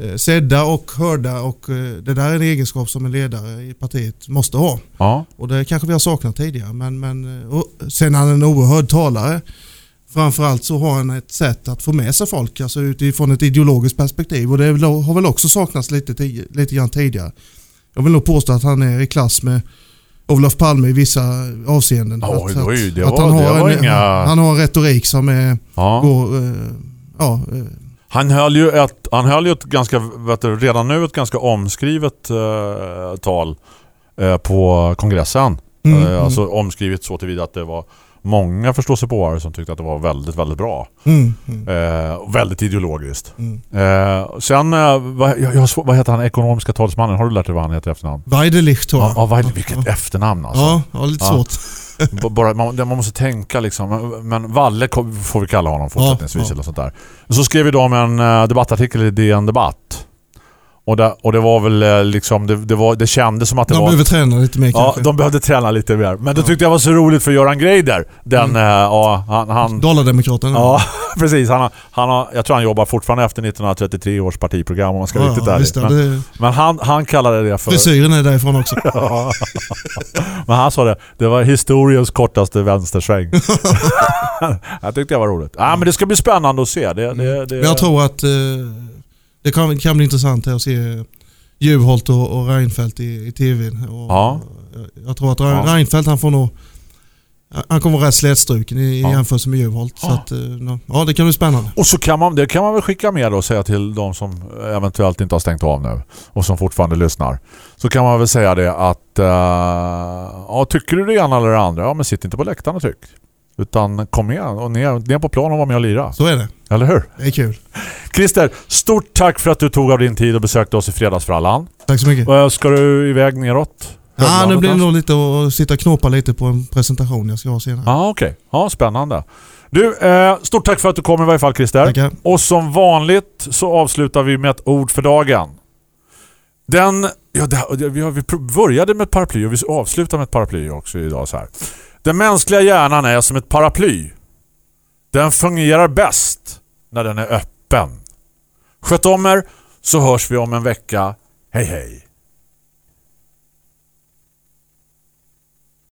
eh, sedda och hörda och eh, det där är en egenskap som en ledare i partiet måste ha. Ja. Och det kanske vi har saknat tidigare. Men, men, sen är han en oerhörd talare. Framförallt så har han ett sätt att få med sig folk alltså utifrån ett ideologiskt perspektiv. Och det har väl också saknats lite, lite grann tidigare. Jag vill nog påstå att han är i klass med Olof Palme i vissa avseenden. Oj, att, oj, det att var- han, har var en, inga- han har en retorik som är, ja. går, eh, ja, eh, Han höll ju ett, han höll ju ett ganska, vet du, redan nu ett ganska omskrivet eh, tal eh, på kongressen. Mm, eh, mm. Alltså omskrivet så tillvida att det var många förståsigpåare som tyckte att det var väldigt, väldigt bra. mm, mm, Eh, väldigt ideologiskt. mm. Eh, sen, eh, vad, jag, jag, vad heter han, ekonomiska talsmannen? Har du lärt dig vad han heter efternamn? Weidelich tror Ja, jag. ja, vad, vilket efternamn alltså. Ja, ja, lite Ja. svårt. *laughs* Bara, man, man måste tänka liksom. Men- Men Valle får vi kalla honom fortsättningsvis Ja, ja. eller sånt där. Så skrev vi då om en eh, debattartikel i DN Debatt. Och det, och det var väl eh, liksom, det, det, var, det kändes som att det De var... behöver träna lite mer Ja, kanske. de behövde träna lite mer. Men då Ja. tyckte jag det var så roligt för Göran Greider. Den, Mm. eh, ja, han... han Dalademokraterna. ja, *laughs* precis. Han, har- han har, jag tror han jobbar fortfarande efter 1933 års partiprogram om man ska vara riktigt ärlig. visst, det. Men, Det- men han, han kallade det för... Frisyren är därifrån också. *laughs* Ja. Men han sa det, det var historiens kortaste vänstersväng. *laughs* jag tyckte det var roligt. Ja, men det ska bli spännande att se. Det, det, det, Men jag tror att eh, det kan, kan bli intressant att se Juholt och, och Reinfeldt i, i tv. Och, Ja. jag, jag tror att Ja. Reinfeldt han får nog han kommer vara rätt slätstruken i, Ja. jämförelse med Juholt. Så Ja. att, eh, ja, det kan bli spännande. Och så kan man, det kan man väl skicka med och säga till de som eventuellt inte har stängt av nu och som fortfarande lyssnar. Så kan man väl säga det att uh, ja, tycker du det ena eller det andra, ja men sitt inte på läktaren och tyck. Utan kom med och ner, ner på plan och var med och lira. Så är det. Eller hur? Det är kul. Christer, stort tack för att du tog av din tid och besökte oss i Fredagsfrallan. Tack så mycket. Eh, Ska du iväg neråt? Ja, nu blir det nog lite att sitta och knåpa lite på en presentation jag ska ha senare. Ja, okej. Ja, spännande. Du, eh, stort tack för att du kom i varje fall Christer. Tackar. Och som vanligt så avslutar vi med ett ord för dagen. Den, ja, det, vi, har, vi började med ett paraply och vi avslutar med ett paraply också idag så här. Den mänskliga hjärnan är som ett paraply. Den fungerar bäst när den är öppen. Sköt om er så hörs vi om en vecka. Hej hej!